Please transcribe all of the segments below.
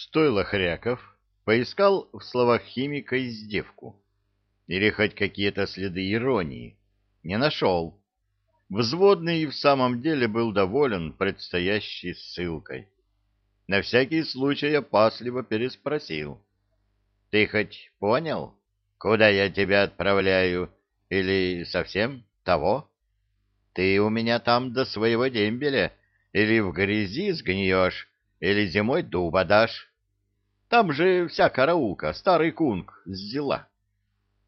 Стойло Хряков поискал в словах химика издевку или хоть какие-то следы иронии. Не нашел. Взводный в самом деле был доволен предстоящей ссылкой. На всякий случай опасливо переспросил. — Ты хоть понял, куда я тебя отправляю, или совсем того? Ты у меня там до своего дембеля или в грязи сгниешь, или зимой дуба дашь. Там же вся караулка, старый кунг, взяла.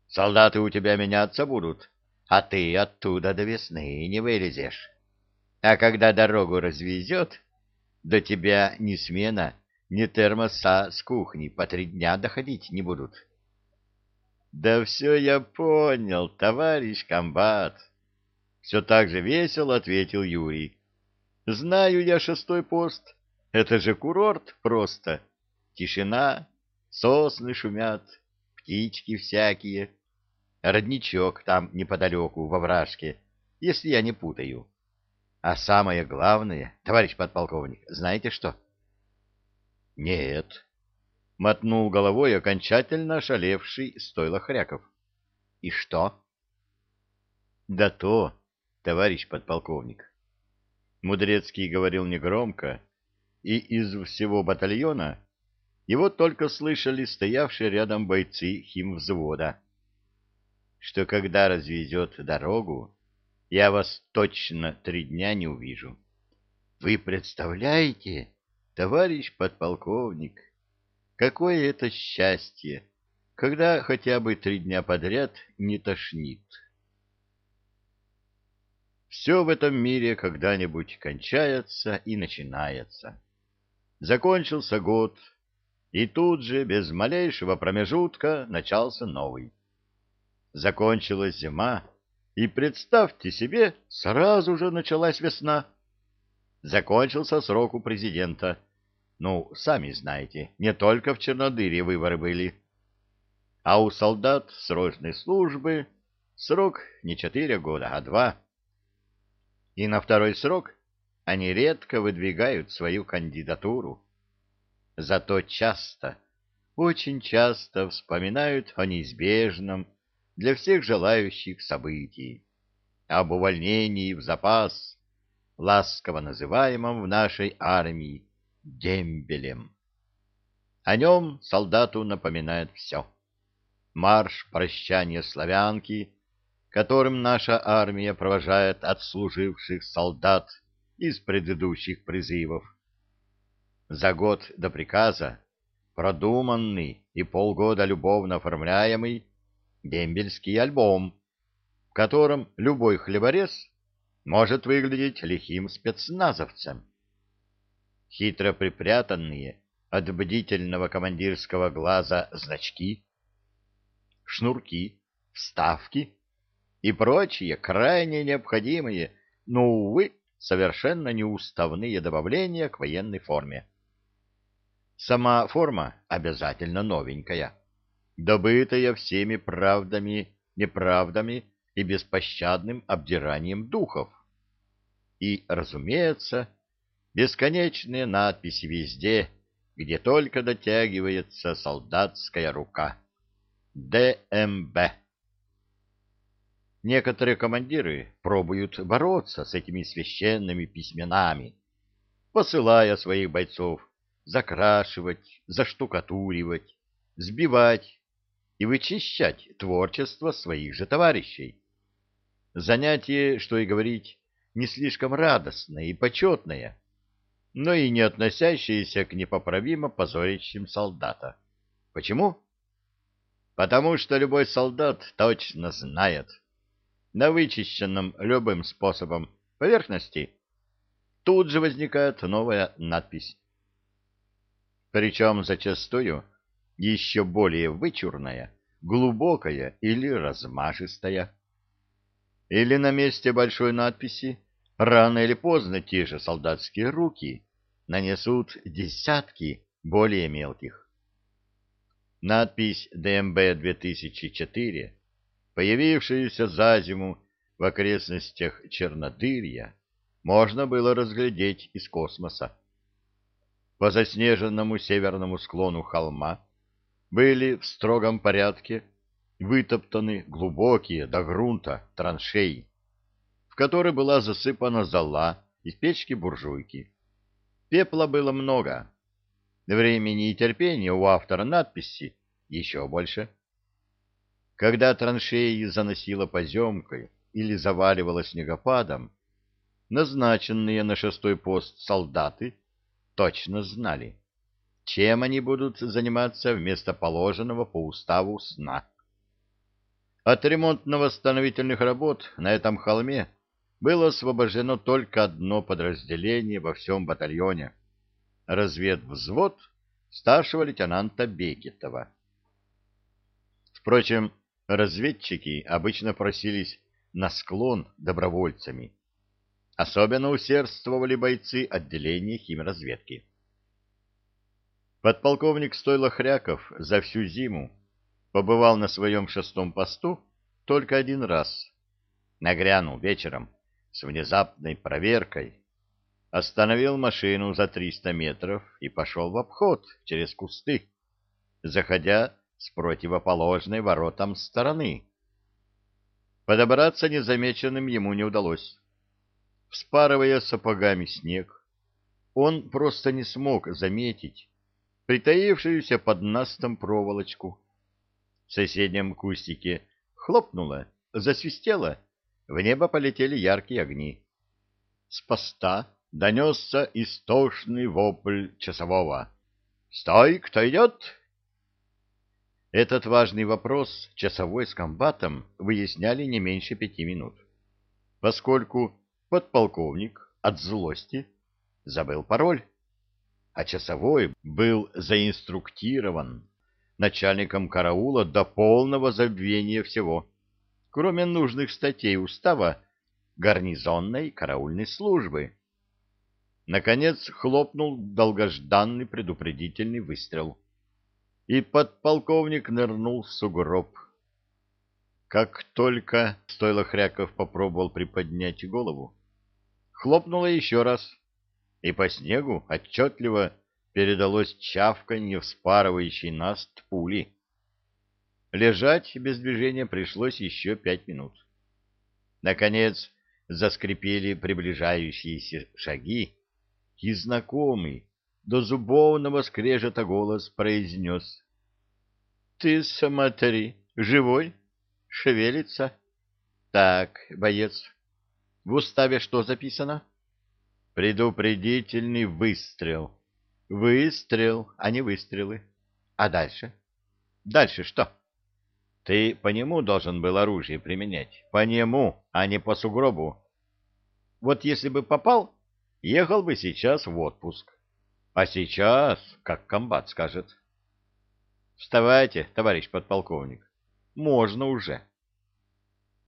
Солдаты у тебя меняться будут, а ты оттуда до весны не вылезешь. А когда дорогу развезет, до тебя ни смена, ни термоса с кухни по три дня доходить не будут. — Да все я понял, товарищ комбат. Все так же весело ответил Юрий. — Знаю я шестой пост. Это же курорт просто. Тишина, сосны шумят, птички всякие. Родничок там неподалеку, во вражке, если я не путаю. А самое главное, товарищ подполковник, знаете что? — Нет, — мотнул головой окончательно ошалевший стойло хряков. — И что? — Да то, товарищ подполковник. Мудрецкий говорил негромко, и из всего батальона его только слышали стоявшие рядом бойцы химвзвода, что когда развезет дорогу, я вас точно три дня не увижу. Вы представляете, товарищ подполковник, какое это счастье, когда хотя бы три дня подряд не тошнит. Все в этом мире когда-нибудь кончается и начинается. Закончился год, и тут же, без малейшего промежутка, начался новый. Закончилась зима, и, представьте себе, сразу же началась весна. Закончился срок у президента. Ну, сами знаете, не только в Чернодыре выборы были. А у солдат срочной службы срок не четыре года, а два. И на второй срок они редко выдвигают свою кандидатуру. Зато часто, очень часто вспоминают о неизбежном для всех желающих событий, об увольнении в запас, ласково называемом в нашей армии дембелем. О нем солдату напоминает все. Марш прощания славянки, которым наша армия провожает отслуживших солдат из предыдущих призывов. За год до приказа продуманный и полгода любовно оформляемый дембельский альбом, в котором любой хлеборез может выглядеть лихим спецназовцем. Хитро припрятанные от бдительного командирского глаза значки, шнурки, вставки и прочие крайне необходимые, но, увы, совершенно неуставные добавления к военной форме. Сама форма обязательно новенькая, добытая всеми правдами, неправдами и беспощадным обдиранием духов. И, разумеется, бесконечные надписи везде, где только дотягивается солдатская рука. ДМБ. Некоторые командиры пробуют бороться с этими священными письменами, посылая своих бойцов закрашивать, заштукатуривать, сбивать и вычищать творчество своих же товарищей. Занятие, что и говорить, не слишком радостное и почетное, но и не относящееся к непоправимо позорящим солдата. Почему? Потому что любой солдат точно знает, на вычищенном любым способом поверхности тут же возникает новая надпись. Причем зачастую еще более вычурная, глубокая или размашистая. Или на месте большой надписи рано или поздно те же солдатские руки нанесут десятки более мелких. Надпись ДМБ-2004 появившуюся за зиму в окрестностях Чернодырья, можно было разглядеть из космоса. По заснеженному северному склону холма были в строгом порядке вытоптаны глубокие до грунта траншеи, в которые была засыпана зола из печки-буржуйки. Пепла было много. Времени и терпения у автора надписи еще больше. Когда траншеи заносило поземкой или заваливало снегопадом, назначенные на шестой пост солдаты точно знали, чем они будут заниматься вместо положенного по уставу сна. От ремонтно-восстановительных работ на этом холме было освобождено только одно подразделение во всем батальоне — разведвзвод старшего лейтенанта Бекетова. Впрочем, разведчики обычно просились на склон добровольцами. Особенно усердствовали бойцы отделения химразведки. Подполковник Стойло Хряков за всю зиму побывал на своем шестом посту только один раз. Нагрянул вечером с внезапной проверкой, остановил машину за 300 метров и пошел в обход через кусты, заходя с противоположной воротам стороны. Подобраться незамеченным ему не удалось. Вспарывая сапогами снег, он просто не смог заметить притаившуюся под настом проволочку. В соседнем кустике хлопнуло, засвистело, в небо полетели яркие огни. С поста донесся истошный вопль часового. «Стой, кто идет?» Этот важный вопрос часовой с комбатом выясняли не меньше пяти минут, поскольку подполковник от злости забыл пароль, а часовой был заинструктирован начальником караула до полного забвения всего, кроме нужных статей устава гарнизонной караульной службы. Наконец хлопнул долгожданный предупредительный выстрел, и подполковник нырнул в сугроб. Как только стоило Хряков попробовал приподнять голову, хлопнуло еще раз, и по снегу отчетливо передалось чавканье вспарывающей наст пули. Лежать без движения пришлось еще пять минут. Наконец заскрипели приближающиеся шаги, и знакомый до зубовного скрежета голос произнес. — Ты смотри, живой? Шевелится? — Так, боец. В уставе что записано? — Предупредительный выстрел. — Выстрел, а не выстрелы. А дальше? Дальше что? Ты по нему должен был оружие применять. По нему, а не по сугробу. Вот если бы попал, ехал бы сейчас в отпуск. А сейчас, как комбат скажет. Вставайте, товарищ подполковник. Можно уже.